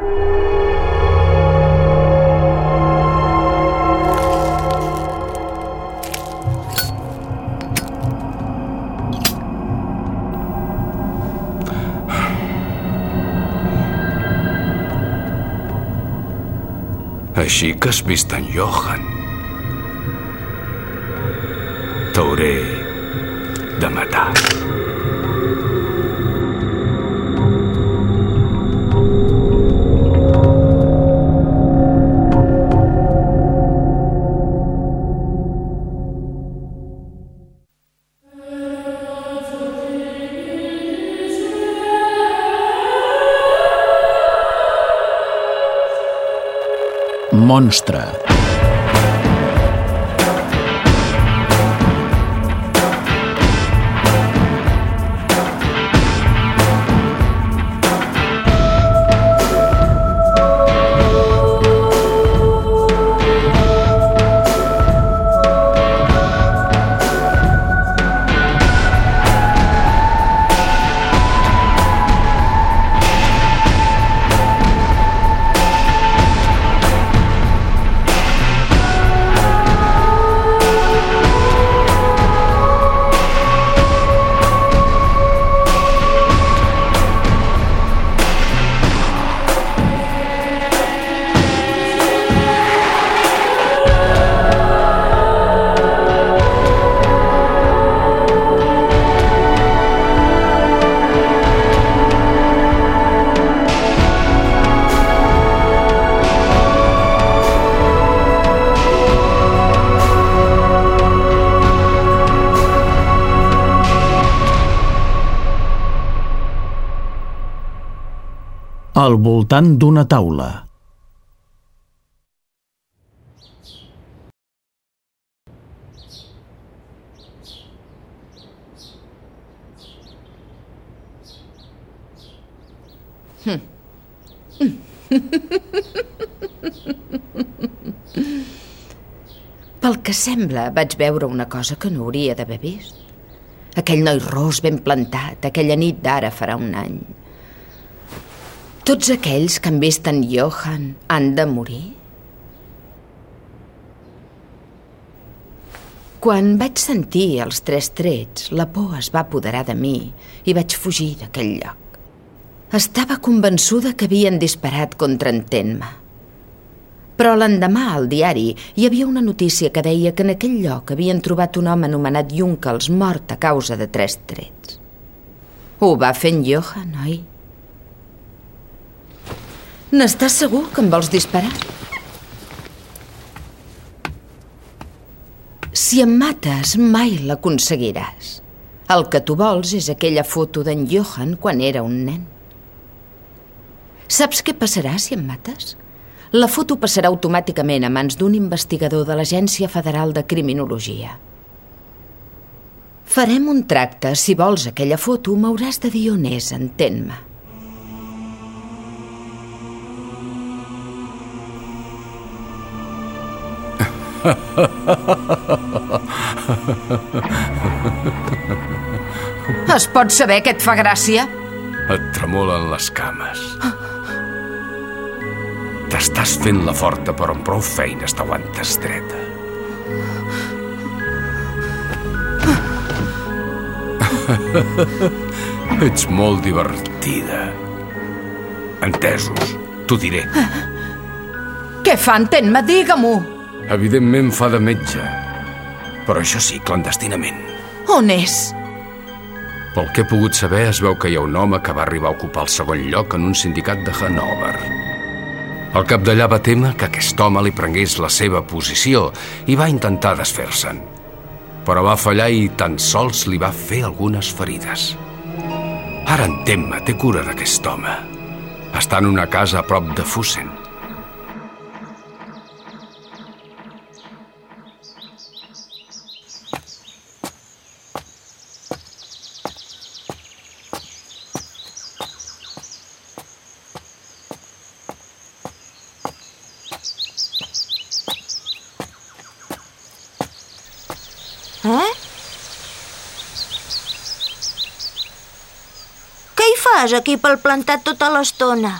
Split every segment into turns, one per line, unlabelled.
Així que has vist en Johan. T'hauré
Monstra. Al voltant d'una taula.
Pel que sembla, vaig veure una cosa que no hauria d'haver vist. Aquell noi ros ben plantat, aquella nit d'ara farà un any. Tots aquells que en Johan han de morir? Quan vaig sentir els tres trets, la por es va apoderar de mi i vaig fugir d'aquell lloc. Estava convençuda que havien disparat contra en Tenma. Però l'endemà al diari hi havia una notícia que deia que en aquell lloc havien trobat un home anomenat Junkels mort a causa de tres trets. Ho va en Johan, oi? N'estàs segur que em vols disparar? Si em mates, mai l'aconseguiràs. El que tu vols és aquella foto d'en Johan quan era un nen. Saps què passarà si em mates? La foto passarà automàticament a mans d'un investigador de l'Agència Federal de Criminologia. Farem un tracte. Si vols aquella foto, m'hauràs de dir on és, entén-me. Es pot saber què et fa gràcia?
Et tremolen les cames. T'estàs fent la forta, però amb prou feines t'aguantes dreta. Ets molt divertida. Entesos, t'ho diré.
Què fa, entén-me? Digue-m'ho.
Evidentment fa de metge, però això sí, clandestinament.
On és?
Pel que he pogut saber, es veu que hi ha un home que va arribar a ocupar el segon lloc en un sindicat de Hanover. El capdellà va témer que aquest home li prengués la seva posició i va intentar desfer-se'n. Però va fallar i tan sols li va fer algunes ferides. Ara entén-me, té cura d'aquest home. Està en una casa a prop de Fussen.
estàs aquí pel plantat tota l'estona?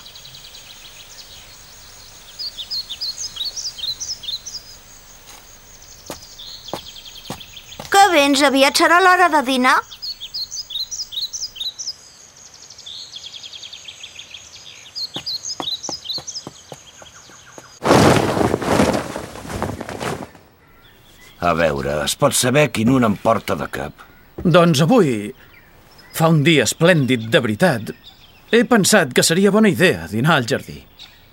Que vens? Aviat serà l'hora de dinar?
A veure, es pot saber quin un em porta de cap?
Doncs avui fa un dia esplèndid de veritat. He pensat que seria bona idea dinar al jardí.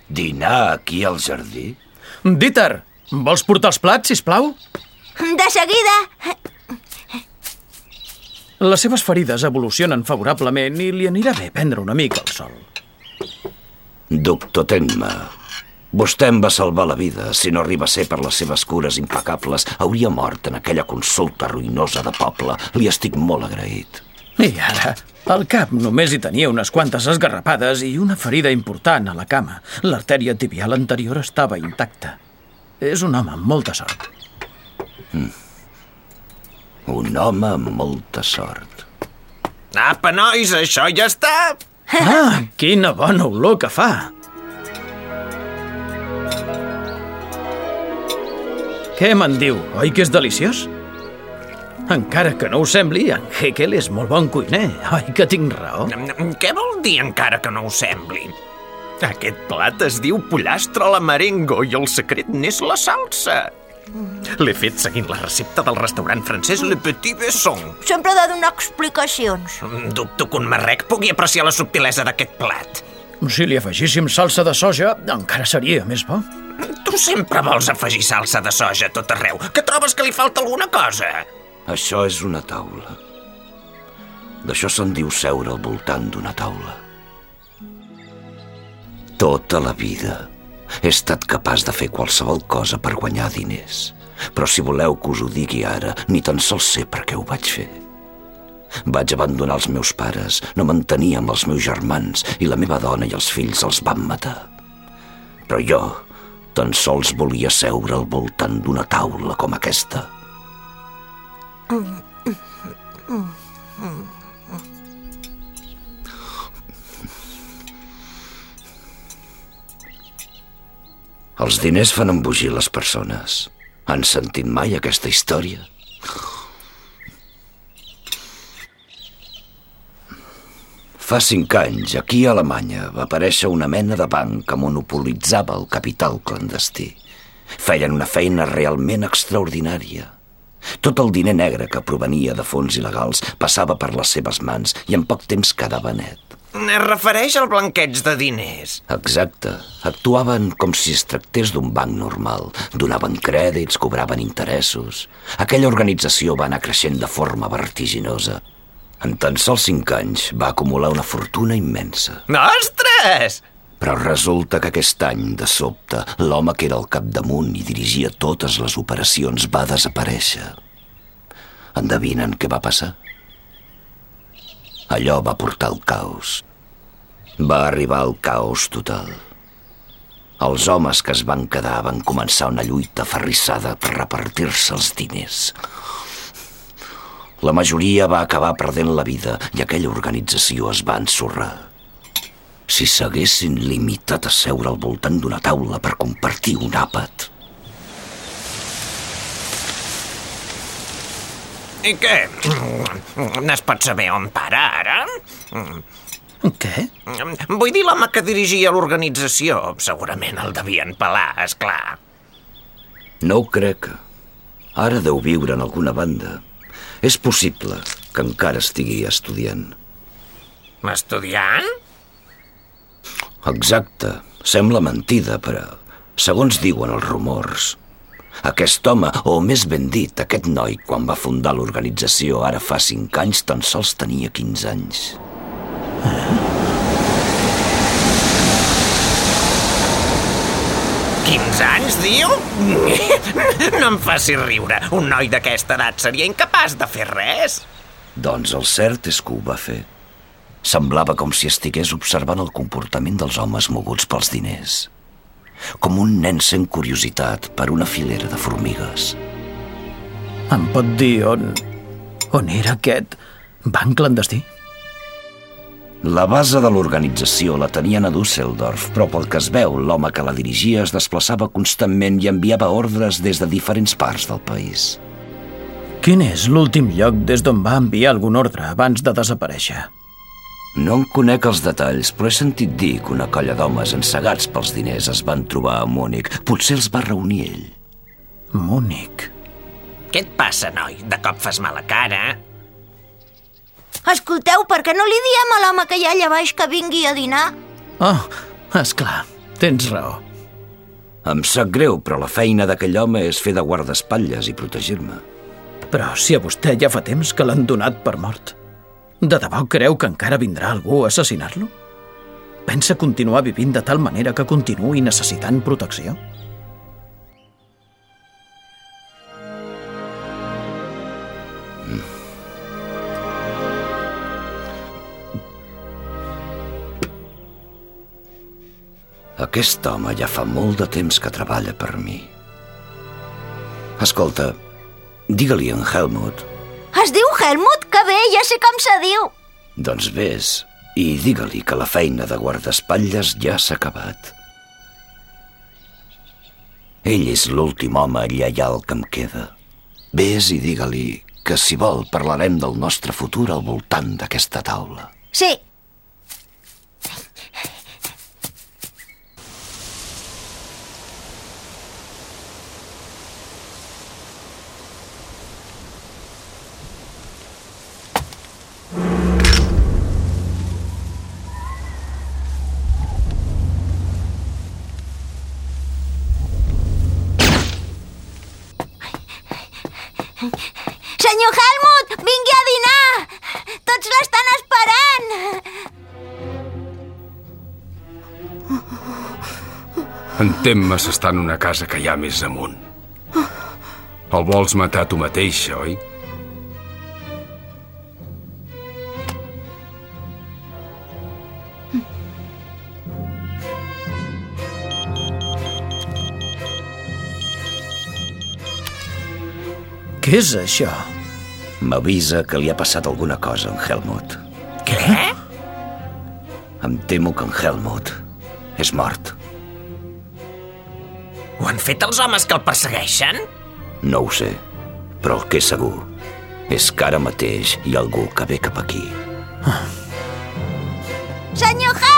Dinar aquí al jardí?
Dieter, vols portar els plats, si plau?
De seguida!
Les seves ferides evolucionen favorablement i li anirà bé prendre una mica el sol.
Doctor Tenma, vostè em va salvar la vida. Si no arriba a ser per les seves cures impecables, hauria mort en aquella consulta ruïnosa de poble. Li estic molt agraït.
I ara, al cap només hi tenia unes quantes esgarrapades i una ferida important a la cama. L'artèria tibial anterior estava intacta. És un home amb molta sort.
Un home amb molta sort.
Apa, nois, això ja està.
Ah, quina bona olor que fa! Què me'n diu? Oi que és deliciós? Encara que no ho sembli, en Heckel és molt bon cuiner. Oi que tinc raó?
Què vol dir encara que no ho sembli? Aquest plat es diu pollastre a la merengo i el secret n'és la salsa. L'he fet seguint la recepta del restaurant francès Le Petit Besson.
Sempre ha de donar explicacions.
Dubto que un marrec pugui apreciar la subtilesa d'aquest plat.
Si li afegíssim salsa de soja, encara seria més bo.
Tu sempre vols afegir salsa de soja a tot arreu. Que trobes que li falta alguna cosa?
Això és una taula. D'això se'n diu seure al voltant d'una taula. Tota la vida he estat capaç de fer qualsevol cosa per guanyar diners. Però si voleu que us ho digui ara, ni tan sols sé per què ho vaig fer. Vaig abandonar els meus pares, no mantenia amb els meus germans i la meva dona i els fills els van matar. Però jo tan sols volia seure al voltant d'una taula com aquesta. Els diners fan embogir les persones. Han sentit mai aquesta història? Fa cinc anys, aquí a Alemanya, va aparèixer una mena de banc que monopolitzava el capital clandestí. Feien una feina realment extraordinària. Tot el diner negre que provenia de fons il·legals passava per les seves mans i en poc temps quedava net.
Es refereix al blanqueig de diners.
Exacte. Actuaven com si es tractés d'un banc normal. Donaven crèdits, cobraven interessos. Aquella organització va anar creixent de forma vertiginosa. En tan sols cinc anys va acumular una fortuna immensa.
Ostres!
Però resulta que aquest any, de sobte, l'home que era al capdamunt i dirigia totes les operacions va desaparèixer. Endevinen què va passar? Allò va portar el caos. Va arribar el caos total. Els homes que es van quedar van començar una lluita ferrissada per repartir-se els diners. La majoria va acabar perdent la vida i aquella organització es va ensorrar. Si s'haguessin limitat a seure al voltant d'una taula per compartir un àpat,
I què? Es pot saber on para ara?
Què?
Vull dir l'home que dirigia l'organització. Segurament el devien pelar, és clar.
no ho crec. Ara deu viure en alguna banda. És possible que encara estigui estudiant.
Estudiant?
Exacte. Sembla mentida, però segons diuen els rumors, aquest home, o més ben dit, aquest noi, quan va fundar l'organització ara fa cinc anys, tan sols tenia 15 anys.
15 anys, diu? No em faci riure. Un noi d'aquesta edat seria incapaç de fer res.
Doncs el cert és que ho va fer. Semblava com si estigués observant el comportament dels homes moguts pels diners. Com un nen sent curiositat per una filera de formigues.
Em pot dir on... on era aquest banc clandestí?
La base de l'organització la tenien a Düsseldorf, però pel que es veu, l'home que la dirigia es desplaçava constantment i enviava ordres des de diferents parts del país.
Quin és l'últim lloc des d'on va enviar algun ordre abans de desaparèixer?
No en conec els detalls, però he sentit dir que una colla d'homes ensegats pels diners es van trobar a Múnich. Potser els va reunir ell.
Múnich.
Què et passa, noi? De cop fas mala cara?
Escolteu, per què no li diem a l'home que hi ha allà baix que vingui a dinar?
Oh, és clar, tens raó.
Em sap greu, però la feina d'aquell home és fer de guardaespatlles i protegir-me.
Però si a vostè ja fa temps que l'han donat per mort. De debò creu que encara vindrà algú a assassinar-lo? Pensa continuar vivint de tal manera que continuï necessitant protecció?
Aquest home ja fa molt de temps que treballa per mi. Escolta, digue-li en Helmut.
Es diu Helmut? Que bé, ja sé com se diu.
Doncs vés i digue-li que la feina de guardaespatlles ja s'ha acabat. Ell és l'últim home lleial que em queda. Vés i digue-li que, si vol, parlarem del nostre futur al voltant d'aquesta taula.
Sí, Senyor Helmut, vingui a dinar! Tots l'estan esperant!
En Temma s'està en una casa que hi ha més amunt. El vols matar tu mateixa, oi?
Què és això?
M'avisa que li ha passat alguna cosa a en Helmut.
Què?
Em temo que en Helmut és mort.
Ho han fet els homes que el persegueixen?
No ho sé, però el que és segur és que ara mateix hi ha algú que ve cap aquí.
Senyor Helmut!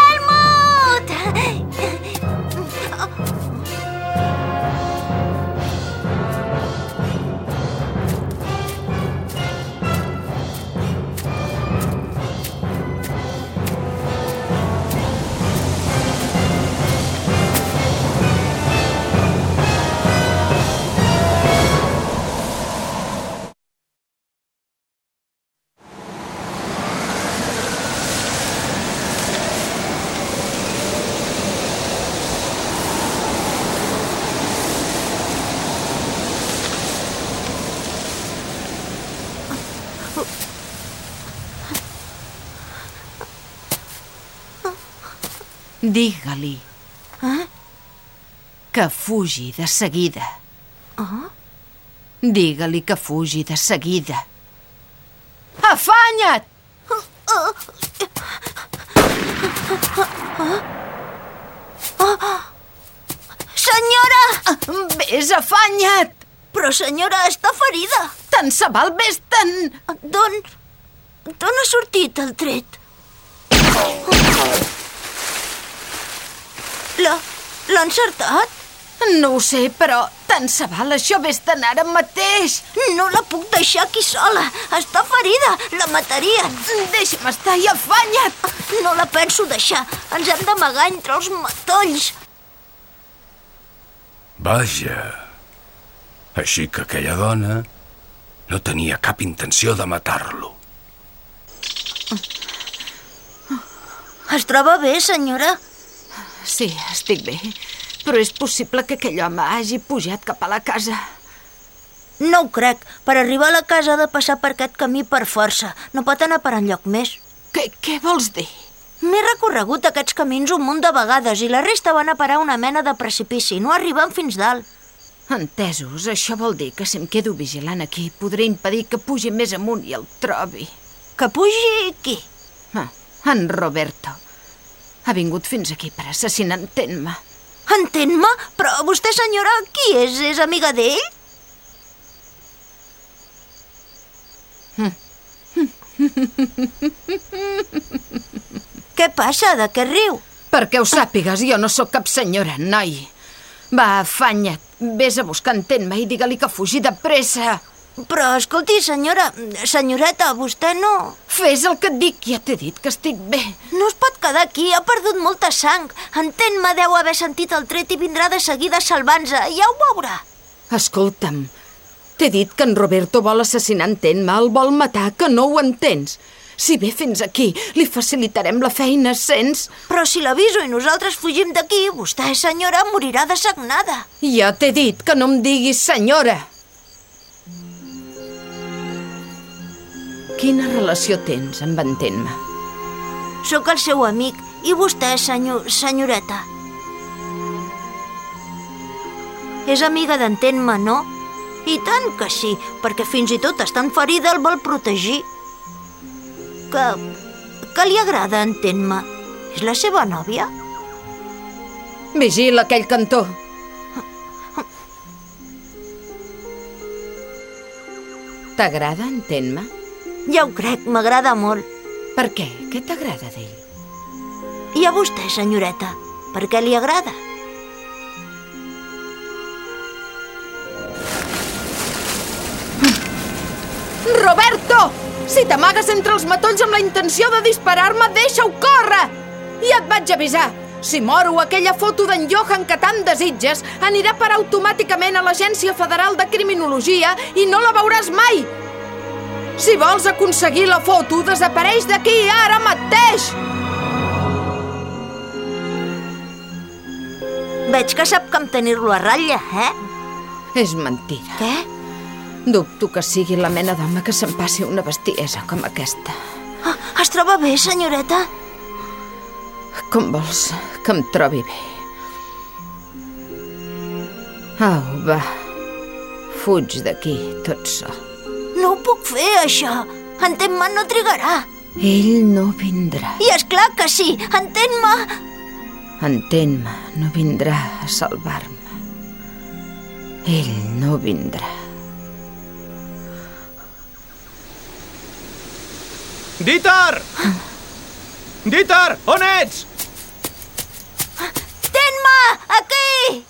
Digue-li. Que fugi de seguida. Digue-li que fugi de seguida. Afanya't!
Senyora!
Vés, afanya't!
Però senyora, està ferida.
Tant se val, vés-te'n!
D'on... d'on ha sortit el tret? L'ha... l'ha encertat?
No ho sé, però tant se val, això vés-te'n ara mateix!
No la puc deixar aquí sola. Està ferida. La matarien.
Deixa'm estar i afanya't!
No la penso deixar. Ens hem d'amagar entre els matolls.
Vaja. Així que aquella dona no tenia cap intenció de matar-lo.
Es troba bé, senyora?
Sí, estic bé. Però és possible que aquell home hagi pujat cap a la casa.
No ho crec. Per arribar a la casa ha de passar per aquest camí per força. No pot anar per enlloc més.
Què, què vols dir?
M'he recorregut aquests camins un munt de vegades i la resta van a parar una mena de precipici, no arriben fins dalt.
Entesos, això vol dir que si em quedo vigilant aquí podré impedir que pugi més amunt i el trobi.
Que pugi qui?
Ah, en Roberto. Ha vingut fins aquí per assassinar en Tenma.
Entén-me? Però vostè, senyora, qui és? És amiga d'ell? Què passa? De què riu?
Perquè ho sàpigues, jo no sóc cap senyora, noi. Va, afanya't. Vés a buscar entén-me i digue-li que fugi de pressa.
Però, escolti, senyora... Senyoreta, vostè no...
Fes el que et dic, ja t'he dit que estic bé.
No es pot quedar aquí, ha perdut molta sang. Entén-me, deu haver sentit el tret i vindrà de seguida salvant-se. Ja ho veurà.
Escolta'm, t'he dit que en Roberto vol assassinar entén-me, el vol matar, que no ho entens. Si ve fins aquí, li facilitarem la feina, sents?
Però si l'aviso i nosaltres fugim d'aquí, vostè, senyora, morirà de sagnada.
Ja t'he dit que no em diguis senyora. Quina relació tens amb entén-me?
Sóc el seu amic. I vostè, senyor... senyoreta? És amiga d'entén-me, no? I tant que sí, perquè fins i tot estant ferida el vol protegir. Que... que li agrada entén-me? És la seva nòvia?
Vigila aquell cantó. T'agrada entén-me?
Ja ho crec, m'agrada molt.
Per què? Què t'agrada d'ell?
I a vostè, senyoreta? Per què li agrada?
Roberto! Si t'amagues entre els matolls amb la intenció de disparar-me, deixa-ho córrer! Ja et vaig avisar. Si moro aquella foto d'en Johan que tant desitges, anirà per automàticament a l'Agència Federal de Criminologia i no la veuràs mai! Si vols aconseguir la foto, desapareix d'aquí ara mateix!
Veig que sap com tenir-lo a ratlla, eh?
És mentira.
Què?
Dubto que sigui la mena d'home que se'n passi una bestiesa com aquesta.
Ah, es troba bé, senyoreta?
Com vols que em trobi bé? Au, va. Fuig d'aquí, tot sol.
No ho puc fer, això. Entén-me, no trigarà.
Ell no vindrà.
I és clar que sí, entén-me.
Entén-me, no vindrà a salvar-me. Ell no vindrà.
Dieter! Dieter, on ets?
Ten-me, aquí!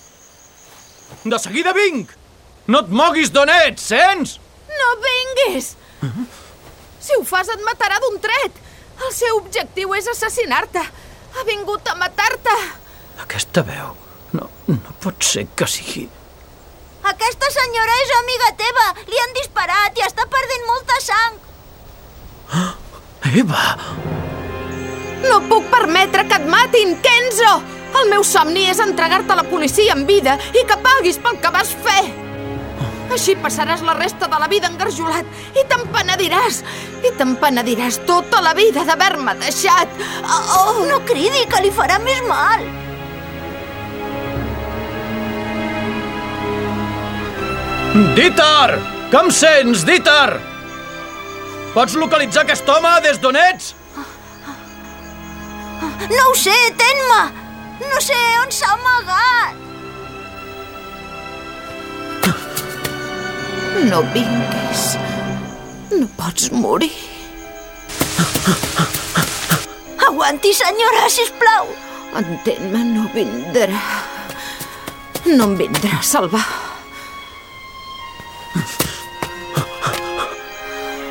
De seguida vinc! No et moguis d'on ets, sents?
No vinguis! Si ho fas et matarà d'un tret. El seu objectiu és assassinar-te. Ha vingut a matar-te.
Aquesta veu... No, no pot ser que sigui...
Aquesta senyora és amiga teva. Li han disparat i està perdent molta sang.
Eva!
No puc permetre que et matin, Kenzo! El meu somni és entregar-te a la policia en vida i que paguis pel que vas fer. Així passaràs la resta de la vida engarjolat i te'n penediràs. I te'n penediràs tota la vida d'haver-me deixat. Oh, oh.
No cridi, que li farà més mal.
Dieter! Que em sents, Dieter? Pots localitzar aquest home des d'on ets?
No ho sé, ten-me. No sé on s'ha amagat.
No vinguis. No pots morir.
Aguanti, senyora, si plau.
Entén-me, no vindrà. No em vindrà a salvar.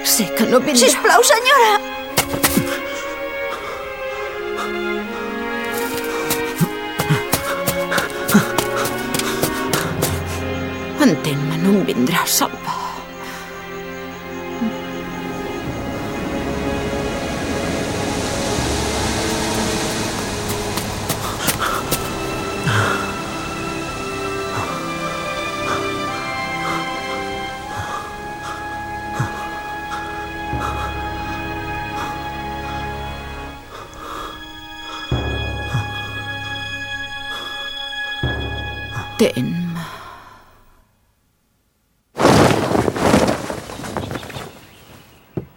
Sé que no vindrà.
Si plau,
Entén-me, no em vindrà a salvar.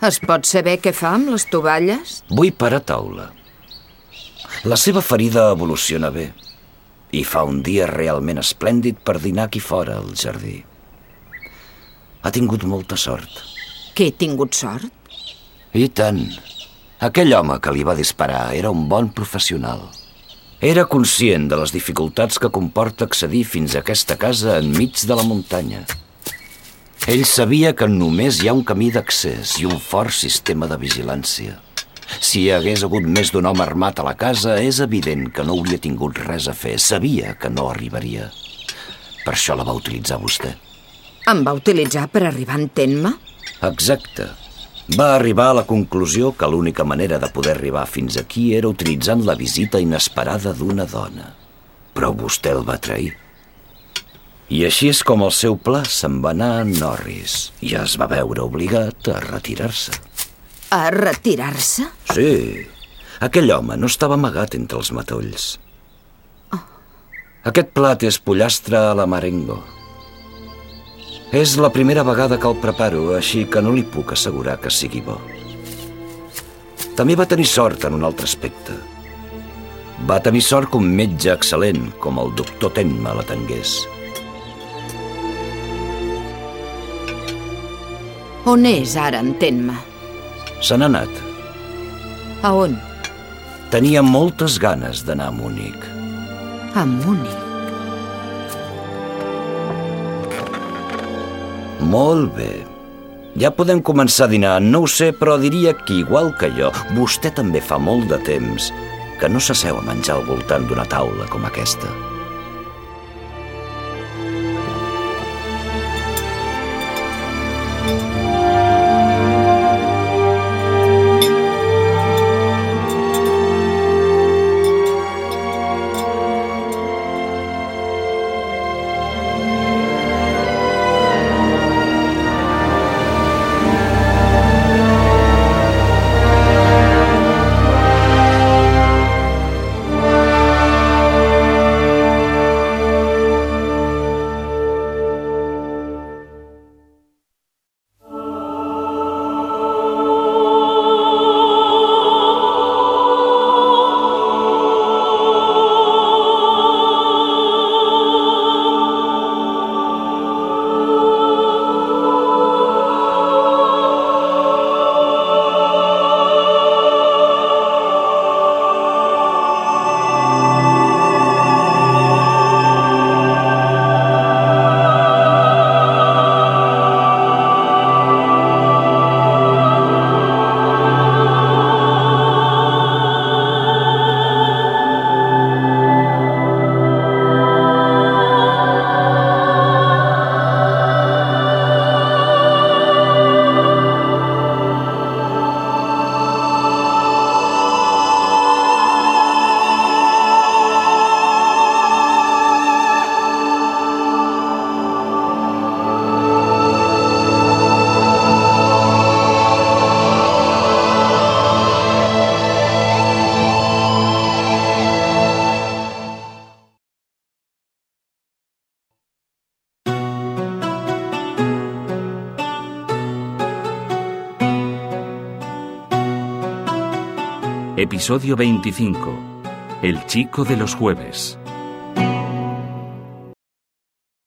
Es pot saber què fa amb les tovalles?
Vull per a taula. La seva ferida evoluciona bé i fa un dia realment esplèndid per dinar aquí fora, al jardí. Ha tingut molta sort.
Que he tingut sort?
I tant. Aquell home que li va disparar era un bon professional. Era conscient de les dificultats que comporta accedir fins a aquesta casa enmig de la muntanya. Ell sabia que només hi ha un camí d'accés i un fort sistema de vigilància. Si hi hagués hagut més d'un home armat a la casa, és evident que no hauria tingut res a fer. Sabia que no arribaria. Per això la va utilitzar vostè.
Em va utilitzar per arribar a entendre-me?
Exacte. Va arribar a la conclusió que l'única manera de poder arribar fins aquí era utilitzant la visita inesperada d'una dona. Però vostè el va trair. I així és com el seu pla se'n va anar a Norris i es va veure obligat a retirar-se.
A retirar-se?
Sí, aquell home no estava amagat entre els matolls. Aquest plat és pollastre a la marengo. És la primera vegada que el preparo, així que no li puc assegurar que sigui bo. També va tenir sort en un altre aspecte. Va tenir sort que un metge excel·lent, com el doctor Tenma, la
On és ara, entén-me?
Se n'ha anat.
A on?
Tenia moltes ganes d'anar a Múnich.
A Múnich.
Molt bé. Ja podem començar a dinar. No ho sé, però diria que igual que jo, vostè també fa molt de temps que no s'asseu a menjar al voltant d'una taula com aquesta.
Episodio 25. El chico de los jueves.